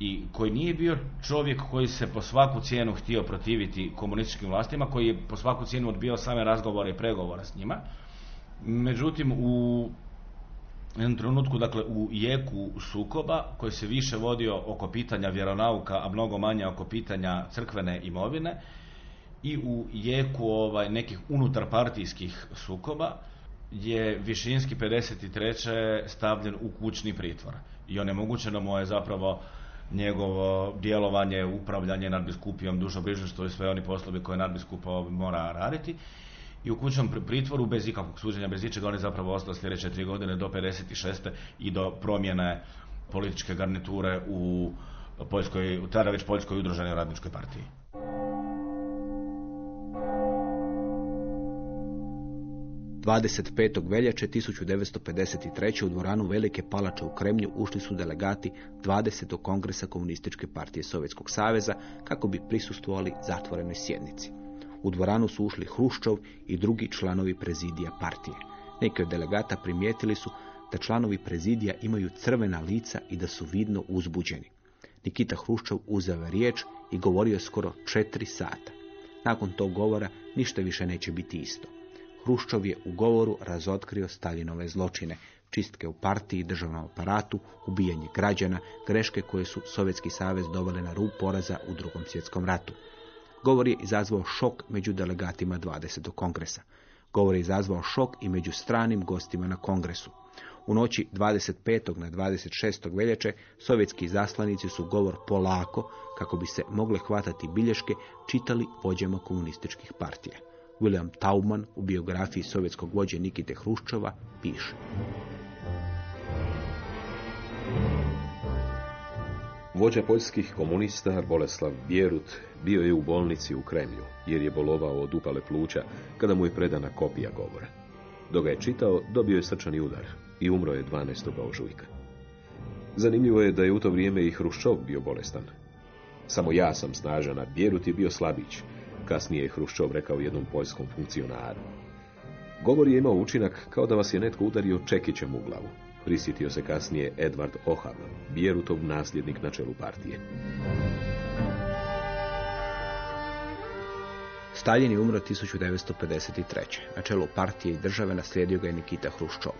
i koji nije bio čovjek koji se po svaku cijenu htio protiviti komunističkim vlastima, koji je po svaku cijenu odbio same razgovore i pregovore s njima. Međutim, u jednom trenutku, dakle, u jeku sukoba, koji se više vodio oko pitanja vjeronauka, a mnogo manje oko pitanja crkvene imovine, i u jeku ovaj, nekih unutarpartijskih sukoba, je Višinski 53. stavljen u kućni pritvor. I onemogućeno mu je zapravo njegovo djelovanje, upravljanje nadbiskupijom, dušobrižništvo i sve oni poslovi koje nadbiskup mora raditi. I u kućnom pritvoru bez ikakvog suđenja, bez ičega, on je zapravo ostao sljedeće tri godine do 56. i do promjene političke garniture u Poljskoj, tada već Poljskoj udruženoj radničkoj partiji. 25. veljače 1953. u dvoranu Velike palače u Kremlju ušli su delegati 20. kongresa Komunističke partije Sovjetskog saveza kako bi prisustvovali zatvorenoj sjednici. U dvoranu su ušli Hruščov i drugi članovi prezidija partije. Neki od delegata primijetili su da članovi prezidija imaju crvena lica i da su vidno uzbuđeni. Nikita Hruščov uzeo riječ i govorio skoro četiri sata. Nakon tog govora ništa više neće biti isto. Hruščov je u govoru razotkrio Staljinove zločine, čistke u partiji i državnom aparatu, ubijanje građana, greške koje su Sovjetski savez dovele na rub poraza u drugom svjetskom ratu. Govor je izazvao šok među delegatima 20. kongresa. Govor je izazvao šok i među stranim gostima na kongresu. U noći 25. na 26. veljače sovjetski zaslanici su govor polako, kako bi se mogle hvatati bilješke, čitali vođama komunističkih partija. William Tauman u biografiji sovjetskog vođe Nikite Hruščova piše. Vođa poljskih komunista Boleslav Bjerut bio je u bolnici u Kremlju, jer je bolovao od upale pluća kada mu je predana kopija govora. Dok ga je čitao, dobio je srčani udar i umro je 12. ožujka. Zanimljivo je da je u to vrijeme i Hruščov bio bolestan. Samo ja sam snažan, a Bjerut je bio slabić, kasnije je Hruščov rekao jednom poljskom funkcionaru. Govor je imao učinak kao da vas je netko udario čekićem u glavu. Prisjetio se kasnije Edward Ohav, Bjerutov nasljednik na čelu partije. Stalin je umro 1953. Na čelu partije i države naslijedio ga je Nikita Hruščov.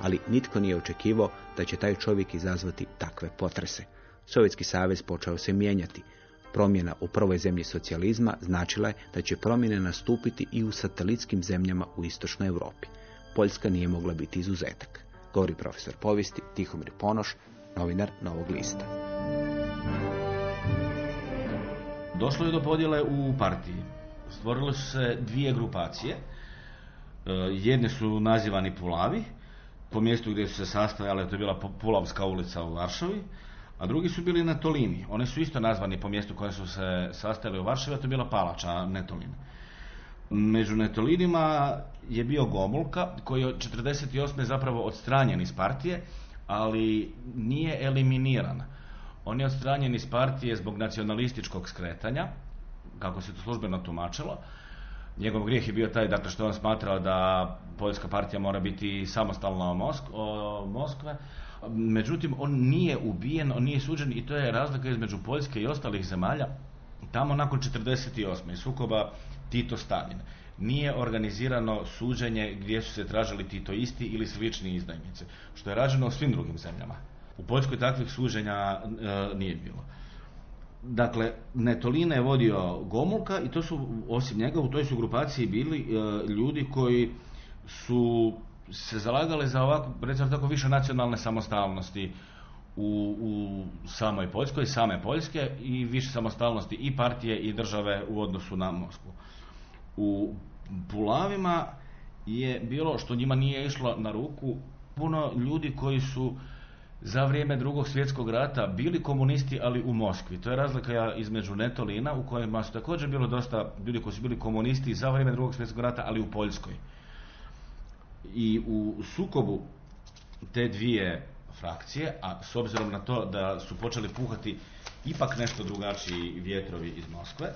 Ali nitko nije očekivao da će taj čovjek izazvati takve potrese. Sovjetski savez počeo se mijenjati. Promjena u prvoj zemlji socijalizma značila je da će promjene nastupiti i u satelitskim zemljama u istočnoj Europi. Poljska nije mogla biti izuzetak. Govori profesor povijesti Tihomir Ponoš, novinar Novog lista. Došlo je do podjele u partiji. Stvorile su se dvije grupacije. jedni su nazivani Pulavi, po mjestu gdje su se sastajale, to je bila Pulavska ulica u Varšavi, a drugi su bili Netolini. Oni su isto nazvani po mjestu koje su se sastajali u Varšavi, a to je bila Palača, Netolin. Među Netolinima je bio Gomulka, koji je od 48. zapravo odstranjen iz partije, ali nije eliminiran. On je odstranjen iz partije zbog nacionalističkog skretanja, kako se to službeno tumačilo. Njegov grijeh je bio taj dakle, što on smatrao da Poljska partija mora biti samostalna od Moskve. Međutim, on nije ubijen, on nije suđen i to je razlika između Poljske i ostalih zemalja. Tamo nakon 48. sukoba Tito Stalin. Nije organizirano suđenje gdje su se tražili Tito isti ili slični izdajnice, što je rađeno u svim drugim zemljama. U Poljskoj takvih suđenja e, nije bilo. Dakle, Netolina je vodio Gomulka i to su, osim njega, u toj su grupaciji bili e, ljudi koji su se zalagali za ovako, recimo tako, više nacionalne samostalnosti u, u samoj Poljskoj, same Poljske i više samostalnosti i partije i države u odnosu na Moskvu. U Pulavima je bilo, što njima nije išlo na ruku, puno ljudi koji su za vrijeme drugog svjetskog rata bili komunisti, ali u Moskvi. To je razlika između Netolina, u kojima su također bilo dosta ljudi koji su bili komunisti za vrijeme drugog svjetskog rata, ali u Poljskoj. I u sukobu te dvije frakcije, a s obzirom na to da su počeli puhati ipak nešto drugačiji vjetrovi iz Moskve,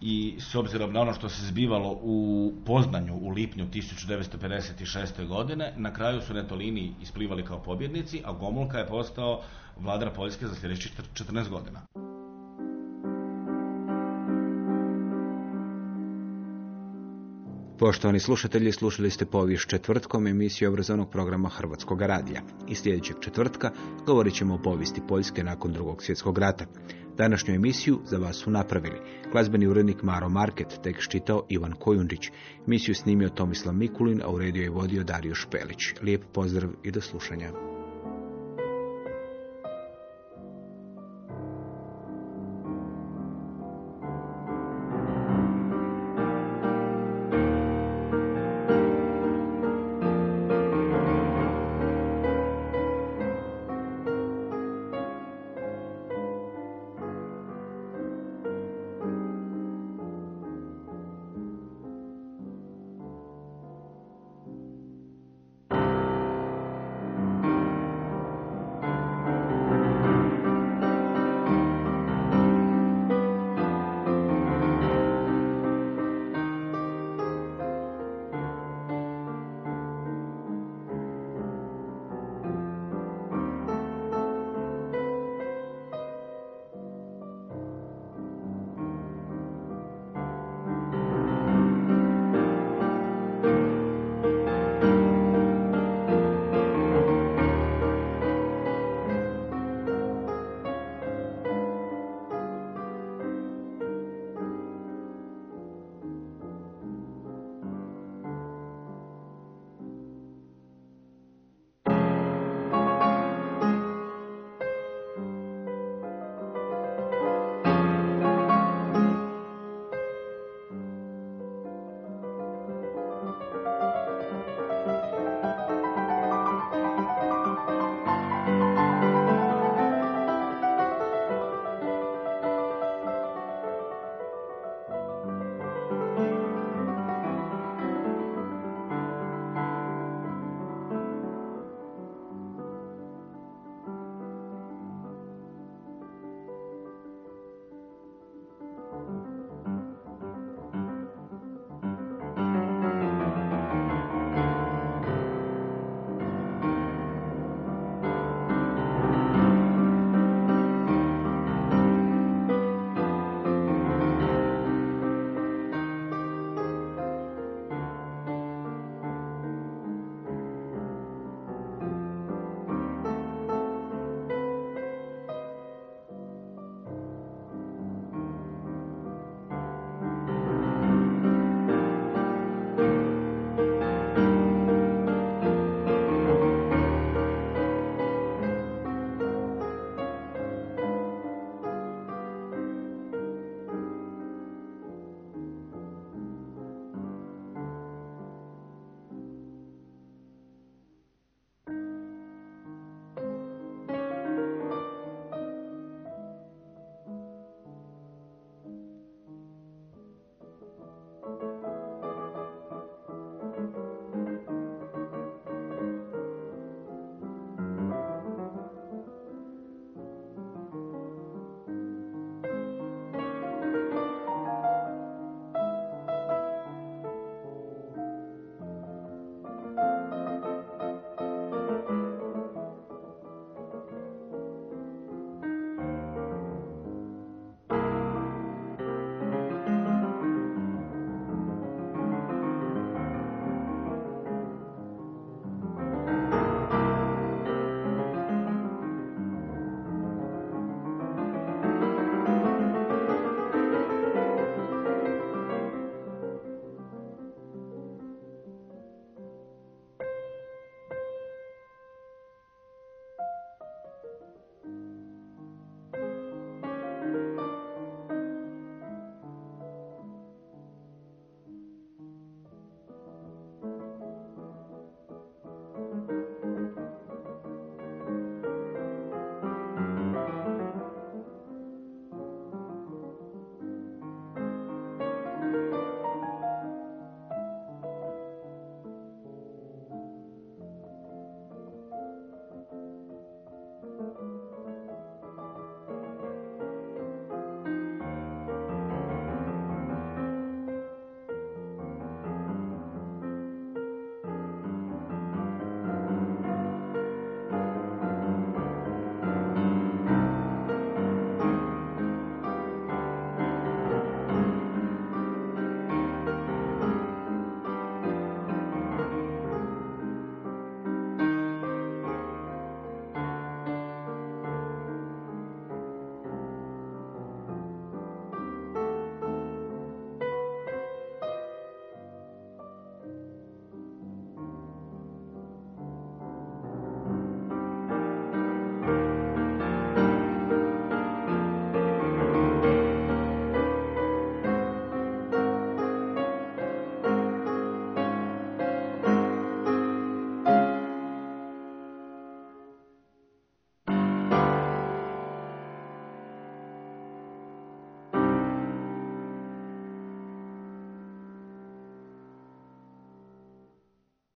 i s obzirom na ono što se zbivalo u Poznanju u lipnju 1956. godine, na kraju su Netolini isplivali kao pobjednici, a Gomulka je postao vladar Poljske za sljedećih 14 godina. Poštovani slušatelji, slušali ste povijest četvrtkom emisiju obrazovnog programa Hrvatskog radija. I sljedećeg četvrtka govorit ćemo o povijesti Poljske nakon drugog svjetskog rata. Današnju emisiju za vas su napravili glazbeni urednik Maro Market, tek čitao Ivan Kojundić. Emisiju snimio Tomislav Mikulin, a u redio je vodio Dario Špelić. Lijep pozdrav i do slušanja.